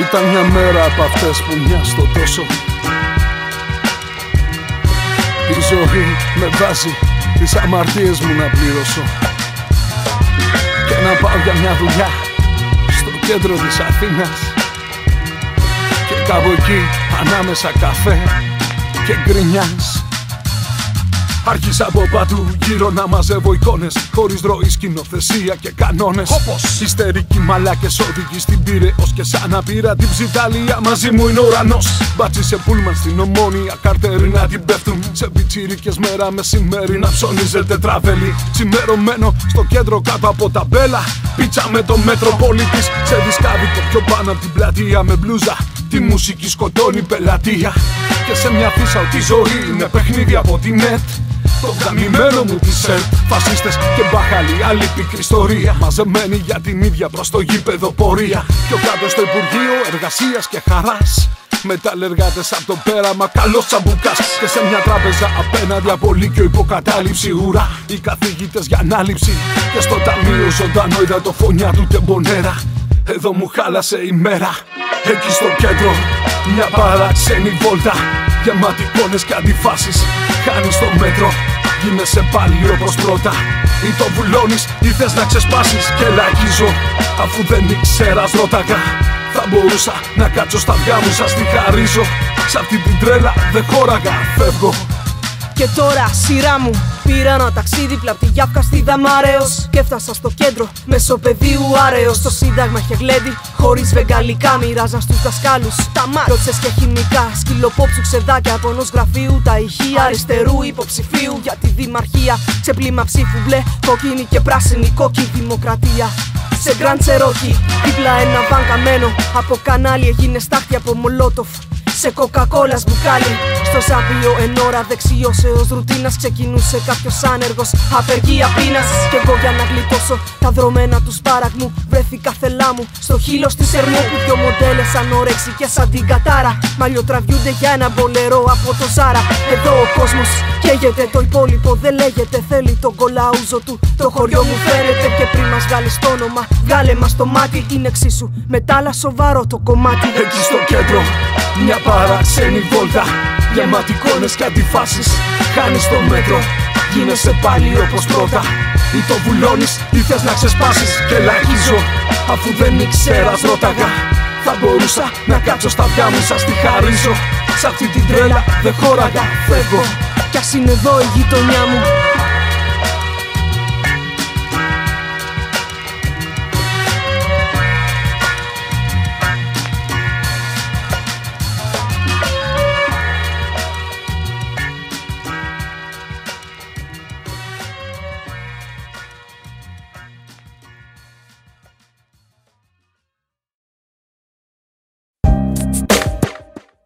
Ήταν μια μέρα από αυτές που μοιάστο τόσο. Η ζωή με βάζει τις αμαρτίες μου να πληρώσω. Και να πάω για μια δουλειά στο κέντρο της Αθήνας. Και κάπου εκεί ανάμεσα καφέ και γκρινιάς Άρχισα από παντού γύρω να μαζεύω εικόνες. Χωρίς ροή, σκηνοθεσία και κανόνες. Όπω ιστερικοί μαλάκες οδηγεί στην Πύρεω και σαν να πήρα την ψιταλία μαζί μου είναι ουρανός. Μπάτσι σε πούλμαν στην ομόνια, καρτέρι να την πέφτουν. Σε πιτσίρικε μέρα μεσημέρι να ψωνίζεται τραβέλι. Τσιμερωμένο στο κέντρο κάτω από τα μπέλα. Πίτσα με το μέτρο πολίτη σε δισκάβικο πιο πάνω από την πλατεία με μπλούζα. Τη μουσική σκοτώνει πελατεία. Και σε μια φύσα ότι η ζωή είναι παιχνίδι από την νετ. Το γαμημένο μου τη σερ Φασίστες και μπαχαλή άλλη πικρή ιστορία Μαζεμένη για την ίδια προς το γήπεδο πορεία. Πιο κάτω στο Υπουργείο Εργασίας και Χαράς Μεταλλεργάτες από το πέραμα καλός τσαμπουκάς. Και σε μια τράπεζα απέναντι από λύκειο υποκατάληψη ουρά. Οι καθηγητές για ανάληψη Και στο ταμείο ζωντανό είδα το φωνιά του τεμπονέρα Εδώ μου χάλασε η μέρα. Εκεί στο κέντρο μια παράξενη βόλτα. Γεμάτη εικόνες και αντιφάσεις Χάνεις το μέτρο. Γίνεσαι πάλι όπως πρώτα. Ή το βουλώνεις ή θες να ξεσπάσεις Και λαγίζω αφού δεν ήξερας ρώταγα. Θα μπορούσα να κάτσω στα αυγά μου σας τη χαρίζω. Σ' αυτή την τρέλα δεν χώραγα Φεύγω. Και τώρα σειρά μου Πήρα ένα ταξίδι πλαπ' τη Γιάφκα στη Δαμάρεος Και έφτασα στο κέντρο μεσοπεδίου άρεος. Το σύνταγμα είχε γλέντι χωρίς βεγγαλικά Μοιράζαν στους δασκάλους. Τα μάτια και χημικά Σκυλοπόψου ξεδάκια από ενός γραφείου. Τα ηχεία αριστερού υποψηφίου για τη δημαρχία. Ξεπλήμα ψήφου μπλε, κόκκινη και πράσινη κόκκι δημοκρατία. Σε γκραντ τσερόκι Δίπλα ένα βαν καμένο. Από κανάλι έγινε στάχτη από μολότοφ σε κοκακόλα μπουκάλι. Στο ζάπιο εν ώρα δεξιό έω ρουτίνας ξεκινούσε κάποιος άνεργος. Απεργία πείνας. Κι εγώ για να γλιτώσω τα δρομένα του σπάραγμου. Βρέθηκα θελά μου στο χείλο τη Ερμού που δυο μοντέλες και σαν την κατάρα. Μαλλιοτραβιούνται για ένα μπολερό από το Ζάρα. Εδώ ο κόσμος καίγεται, το υπόλοιπο δεν λέγεται. Θέλει τον κολαούζο του. Το χωριό μου φέρεται και πριν μας βγάλει το όνομα. Βγάλε μας το μάτι, είναι εξίσου. Μετά σοβαρό το κομμάτι. Εκεί στο κέντρο μια παράξενη βόλτα Γεμάτη εικόνες και αντιφάσεις. Χάνεις το μέτρο Γίνεσαι πάλι όπως πρώτα. Ή το βουλώνεις ή θες να ξεσπάσεις. Και λαγίζω αφού δεν ήξερας ρώταγα. Θα μπορούσα να κάτσω στα αυτιά μου σας τη χαρίζω. Σ' αυτή την τρέλα δεν χώραγα Φεύγω. Κι ας είναι εδώ η γειτονιά μου